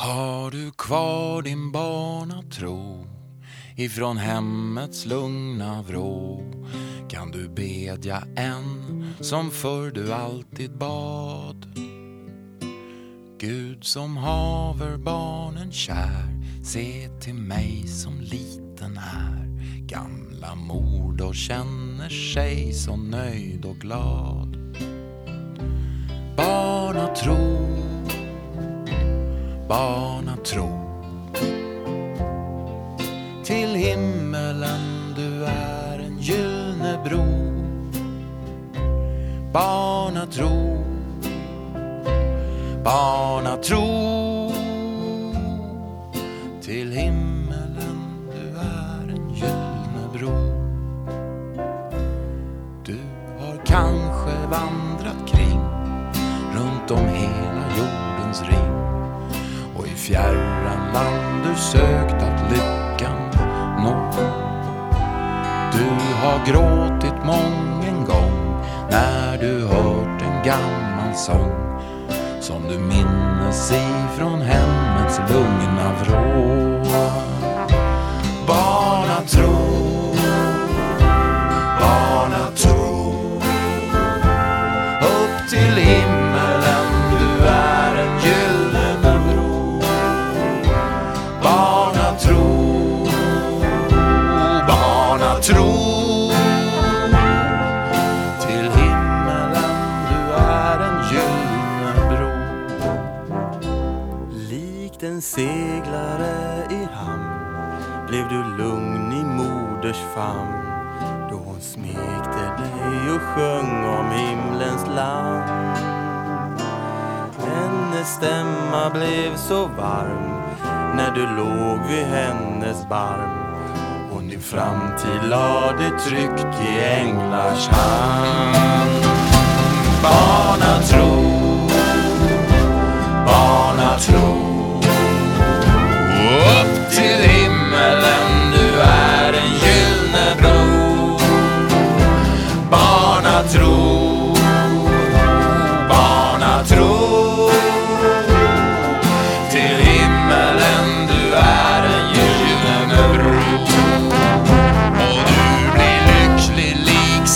Har du kvar din barnatro ifrån hemmets lugna vrå kan du bedja än som förr du alltid bad. Gud som haver barnen kär, se till mig som liten är. Gamla mor då känner sig så nöjd och glad. Barnatro, barnatro. Till himmelen du är en gyllene bro. Barnatro, barnatro. Till himmelen du är en gyllene bro. Du har kanske vandrat kring runt om hela jordens ring fjärran land du sökt att lyckan nå. Du har gråtit mången gång när du hört en gammal sång som du minnes ifrån hemmets lugna vrå. Tro. till himmelen du är en gyllene bro. Likt en seglare i hamn blev du lugn i moders famn då hon smekte dig och sjöng om himlens land. Hennes stämma blev så varm när du låg vid hennes barm din framtid lade tryggt i änglars hand. Barnatro, barnatro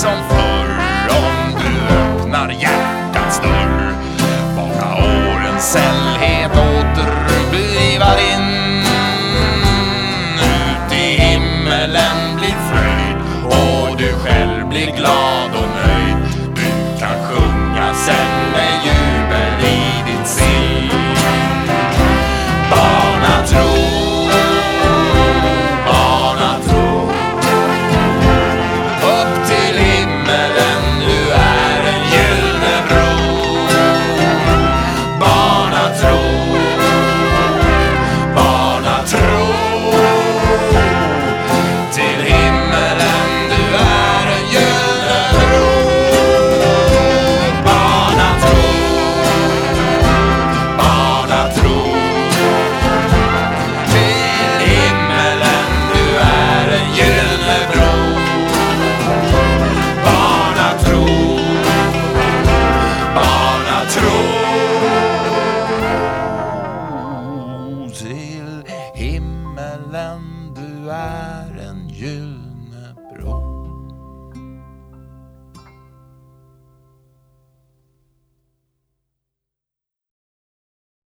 som förr om du öppnar hjärtats dörr. Bara årens sällhet återblivar in. Ut i himmelen blir fröjd och du själv blir glad.